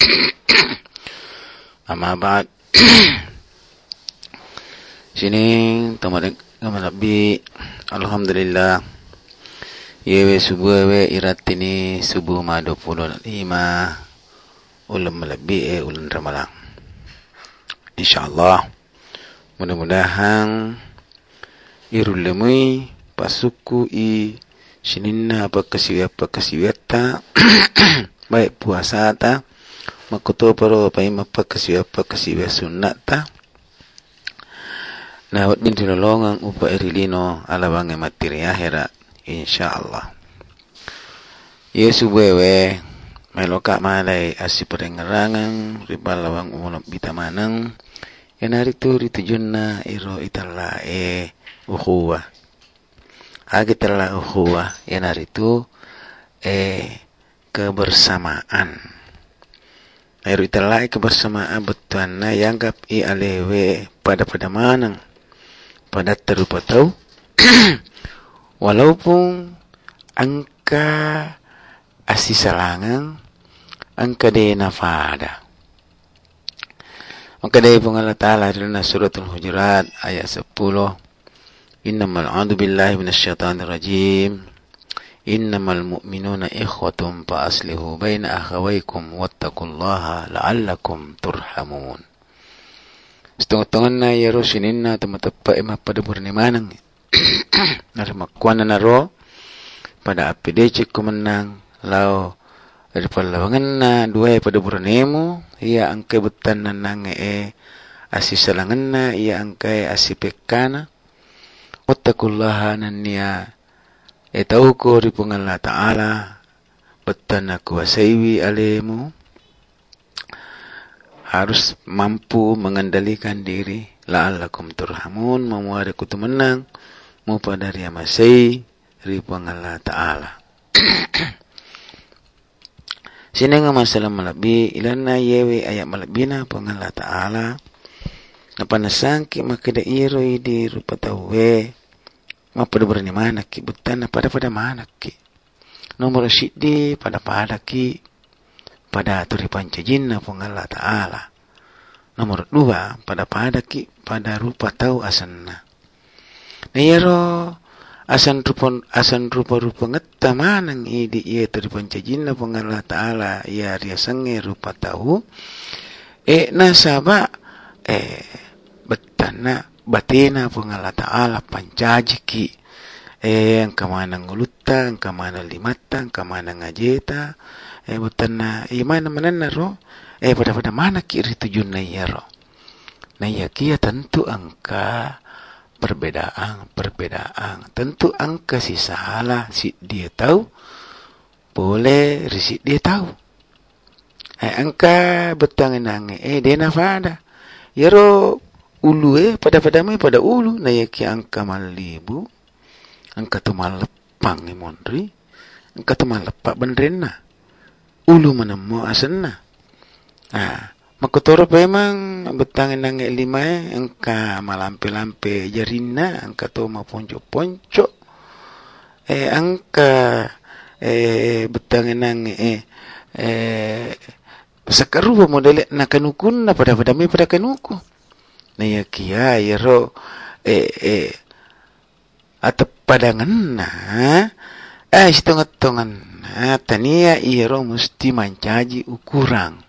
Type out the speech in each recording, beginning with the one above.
Amma ba'd. Sini tamadik kamarabi alhamdulillah. Yewe subuh we iratini subuh ma 25 ulam lebih eh ulan ramalan. Insyaallah. Mudah-mudahan irul lemui pasuku i sininna apa kasiwata baik puasa ta makoto paro pai mappa kasiwa apa kasiwa sunnat ta na wat bin tinolongan upa erilino ala bange materi akhira insyaallah. Yesu wewe meloka malai asi perengerangan ribalawang umulok bitamanang yanari tu ritujunna iro italla e ukhuwa agi talla ukhuwa yanari tu e kebersamaan Air italla kebersamaan betuanna yanggap i alewe pada pada manang. Pada terupa tahu walaupun angka asisalangan angka de nafada maka dari pun Allah Ta'ala dalam suratul hujurat ayat 10 innamal a'udhu billahi minasyaitanir rajim innamal mu'minuna ikhwatum fa aslihu baina akhawaykum wattaqullaha la'allakum turhamun setengah-tengah na yaro sininna tematapa ema pada burnimanang narimakwan na naro pada apidece kumenang lao dari palawangan na dua pada burnemu ia angkai betan na nange e asisalangan na ia angkai asipekana wattakullaha nania e tahu ko ripungan ta'ala betan na kuasaiwi alemu harus mampu mengendalikan diri. La'allakum turhamun memuari kutu menang mu pada ria masai ribuan Allah Ta'ala. Sini nga masalah malabi ilan na yewe ayat malabina pang Allah Ta'ala. Napanasangki makida iro idi rupa mapada berani mana ki? Butan pada pada mana ki? Nomor siddi pada pada ki. Pada turi pancajin na pang Allah Ta'ala. Nomor dua pada pada ki. Pada rupa tahu asanna Nayaro asan rupa asan rupa rupa ngetta manang idi ia tadi pancajin na pang Allah Ta'ala. Ia ria sange rupa tahu. E nasaba e betana batina pang Allah Ta'ala pancaji ki. E ang kamana ngulutta kamana limata ang kamana ngajeta. E betana imana manana ro? Eh pada pada mana kiri tujuan na yaro na ya kia tentu angka perbedaan perbedaan. Tentu angka si salah si dia tahu boleh risi dia tahu. Eh angka betang nange eh dia nafada yaro ulu eh pada pada mai pada ulu. Na ya kia angka malibu angka tu malepang ni mondri angka tu malepak bendrena ulu menemu asenna Ah, makotoro memang betang nang lima eh, engka malampe-lampe jarina engka to ma ponco-ponco eh angka eh betang nang eh eh sakaru model na kanukun na pada pada mi pada kanuku na ya kia ya ro. Eh eh. Atau padangan na eh sitongan-tongan na tania iya ro mesti mancaji ukuran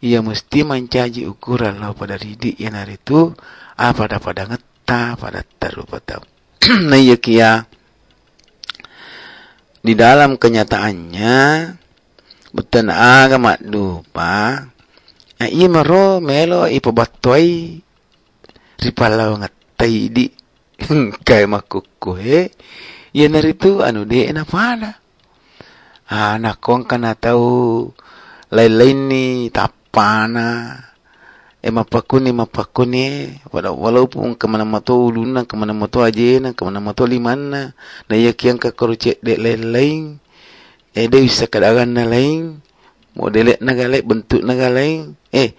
ia mesti mencaji ukuran lah pada ridik yang hari itu. Apa dah pada ngeta pada tarupa tahu nah kia. Di dalam kenyataannya betul agama lupa. Nah iya mero melo ipa batoi ripalau ngetai di kai makukuhe ya nari tu anu de na pada anak kong kana tahu lain-lain ni tap pana. E mapakuni mapakuni wala walaupun ke mana mato uluna ke mana mato ajena ke mana mato limana. Na kian ka koruce de lain e de bisa kadagan na lain. Modele nagale bentuk nagale eh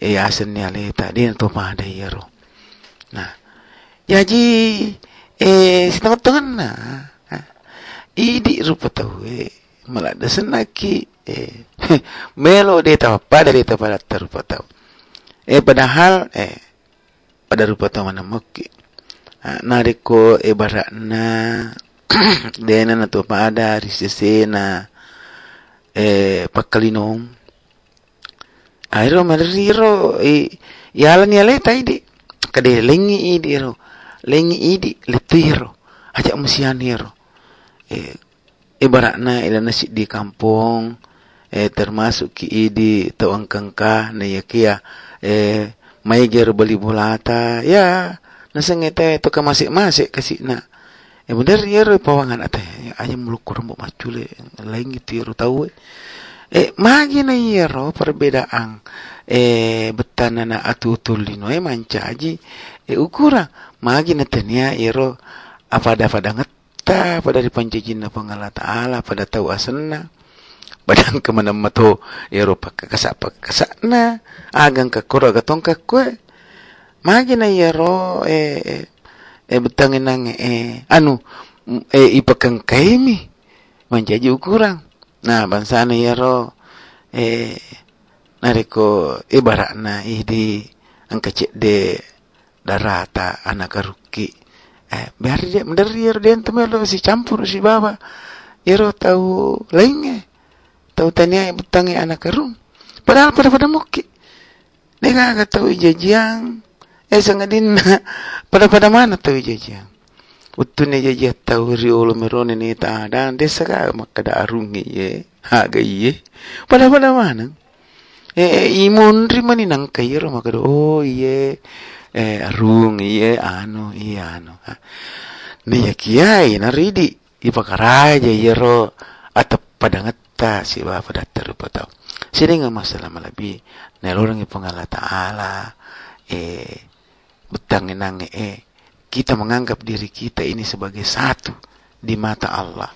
eh asen ni ale tadi to pada yero nah jadi eh setengah tengah na idi rupa tahu eh malah senaki eh melo de ta pada de ta pada terupa tahu. Eh padahal eh pada rupa tahu mana moki nariko ibaratna dena na to pada risesena eh pakalinong. Airo mariro e yalan yale taidi kade lengi idiro lengi idi letiro aja musianiro eh ibaratna ila nasi di kampung eh termasuk ki idi tawang kangka na yakia eh may ger bali bulata ya nasangete to ka masik masik kasi na. E bener ya pawangan ate ayam mulukur mbok macule lain gitu ya tahu e magi na yero perbedaan e betana na atu tulino e manca aji. E ukura magi na tania yero apa ada pada ngeta pada dipancajin na pangala taala pada tahu asenna. Badang ke mana mato yero pakakasak pakakasakna agang kakura gatong kakwe magi na yero e, e, betangin nang e anu e ipakang kaimi. Manjaji ukuran nah bansana yero eh nariko ibarana ihdi kecik de darata anak karuki. eh biar dia bener dia dia temelo si campur si baba yero tahu lainnya. Tahu tanya betangi anak kerum padahal pada pada muki. Nega kata tahu ijajiang eh sangadina pada pada mana tahu ijajiang jajiang Utune jajiang tahu riolo merone ni ta dan desa ka makada arungi ye haga ye pada pada mana eh imun rimani nang kairo makada oh ye eh arung ye ano ye ano ni ya kiai naridi ipakaraja yero atau padangat ta si ba pada terupa tau. Sini nggak masalah malabi nelorong pengala taala eh betang nang eh kita menganggap diri kita ini sebagai satu di mata Allah.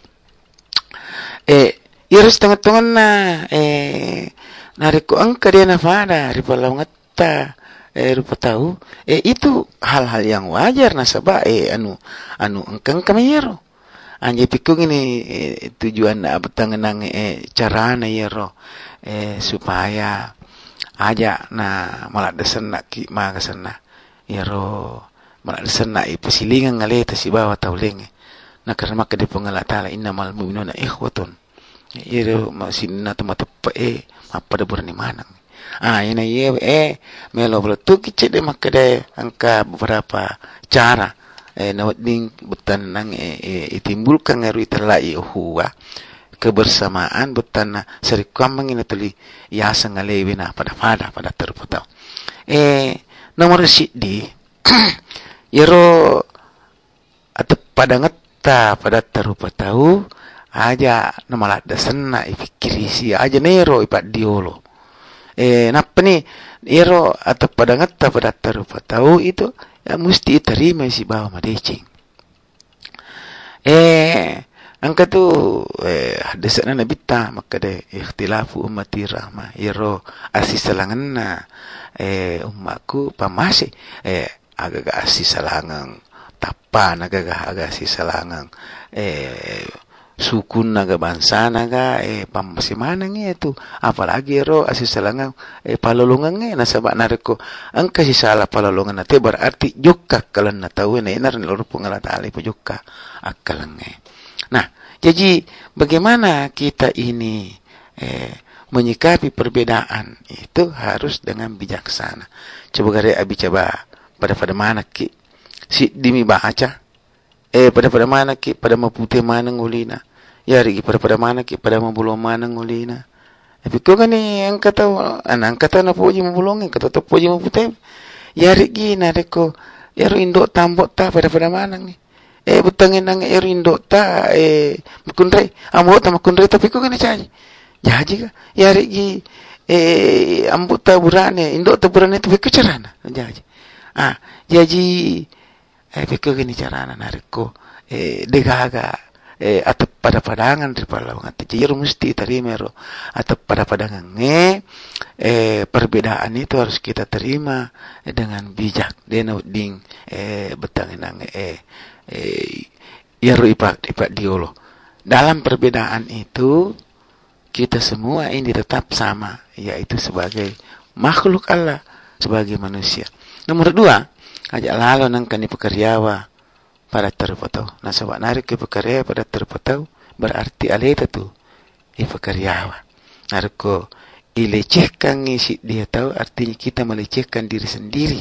Eh iris tengah tengah na. Eh nariku angka dia nafada ripalau ngata eh rupa tahu. Eh itu hal-hal yang wajar nasabah eh anu anu engkang kamero anje pikung ini eh, tujuan betang nang eh, cara na yero. Eh, supaya aja na malah desen nak ki ma ke sana yero malah desen nak ipasilingan ngale ta si bawa tauleng na karena maka di pengala taala innamal mu'minuna ikhwatun. Yero masinna tama tepa eh apa da burani manang ah ina ye eh melo bro tu kice de maka de angka beberapa cara. Eh, na wading betan nang eh, eh, itimbulkan ngaru italai huwa kebersamaan betan na sari kamang ina tali yasa ngalewi na pada pada pada terputau eh nomor di yero atau pada ngeta pada terupa tahu aja nama da senna ifikiri si aja nero ipat diolo. Eh napa nih yero atau pada ngeta pada terupa tahu itu ya mesti terima si bawa madecing. Eh angka tu eh nabi ta maka de ikhtilafu ummati rahmah. Yero asis salangan eh ummaku pamasi eh agak asis salangan tapan agak agak asis salangan eh sukun naga bangsa naga eh pamasimanang itu. Apalagi ro asis salangan eh palolongan nge nasabak nariko ang kasi sala palolongan nate berarti juga kalan na tahu na inar loro pengala tali po juga akalang nge nah jadi bagaimana kita ini eh menyikapi perbedaan? Itu harus dengan bijaksana. Coba gare abi coba pada pada mana ki? Si dimi baca. Eh pada pada mana ki? Pada mapute mana ngulina? Ya rigi pada pada mana ki? Pada mabulo mana ngulina? Tapi kau kan yang kata anak kata na puji mabulongin kata tu puji mapute ya rigi na reko ya indo tambok ta pada pada mana ni? Eh butangin nang ya indo ta eh mukundre amo ta mukundre tapi kau kan cai jaji ka ya rigi eh ambuta burane indo ta burane tu beke carana jaji ah jaji eh beke gini carana nariko eh degaga eh atau pada padangan di palawangan jadi mesti terima ro atau pada padangan nge eh perbedaan itu harus kita terima eh, dengan bijak dena ding eh betang nang eh eh ya ipak ipak diolo dalam perbedaan itu kita semua ini tetap sama, yaitu sebagai makhluk Allah, sebagai manusia. Nomor dua, ajak lalu nangkani pekerjawa pada terpotau. Nah, sebab narik ke pekerja pada terpotau, berarti aleta tu i pekerjawa. Narik ko ilecehkan isi dia tahu artinya kita melecehkan diri sendiri.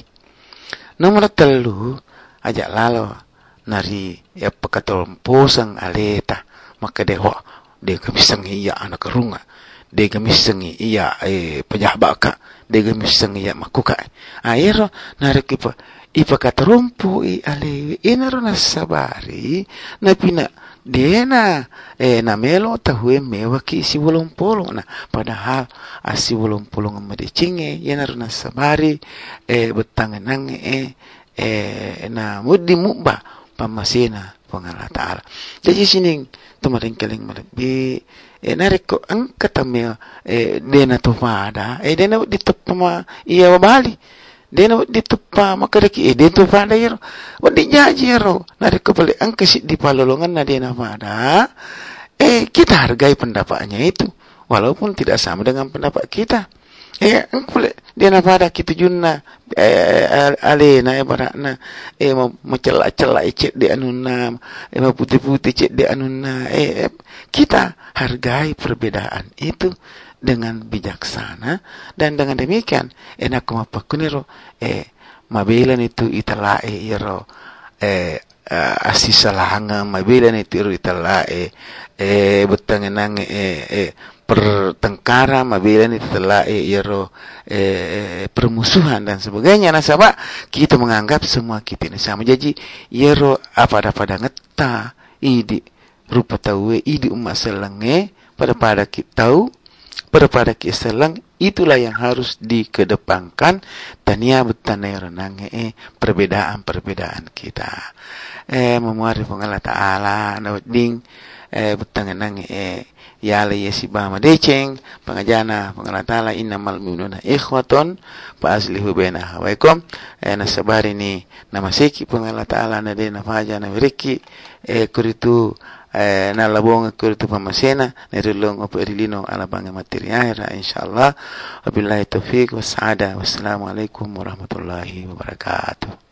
Nomor telu, ajak lalu nari ya pekatol posang aleta maka dewa de kamisangi iya anak kerunga de kamisangi iya eh pejabaka de kamisangi iya makuka aero narek ipa ipa katarumpu i ale inaro na sabari na pina dena eh na melo tahue mewa ki si wolong polong na. Padahal asi wolong polong amade cinge yenaro na sabari eh betangan nange eh eh na mudi mubba pamasina pangala taala. Jadi sining tumaring kaling malagbi e narik ko ang katami e dena to fada e dena dito ma iya wabali dena dito pa makariki e dito fada yero. Wadi jaji yero. Narik ko pali ang kasi di palolongan na dena fada eh kita hargai pendapatnya itu. Walaupun tidak sama dengan pendapat kita eh kule dia na pada kita junna eh ale na ibaratna eh mau mencela cela cek di anuna eh mau putih putih cek di anuna eh kita hargai perbedaan itu dengan bijaksana. Dan dengan demikian enak apa kuniro eh mabilan itu itala eh iro eh uh, asisalahanga mabilan itu itala eh eh betangenang eh eh pertengkaran mabila ini telah eh, yero eh, permusuhan dan sebagainya. Nasabah kita menganggap semua kita ini sama. Jadi yero apa ada pada ngeta idi rupa tahu idi umat selenge pada pada kita tahu pada pada kita selang itulah yang harus dikedepankan. Tania betanai renang eh perbedaan-perbedaan kita. Eh memuari pengalat taala ding eh betangan eh ya la yesi bama deceng pangajana pangalatala innamal mu'minuna ikhwatun fa aslihu baina hawaikum e na sabari ni na masiki pangalatala na de na faja na wiriki e kuritu e na labong kuritu pamasena na rilong opo erilino ala banga materi akhira insyaallah. Wabillahi taufiq wassaada wassalamu alaikum warahmatullahi wabarakatuh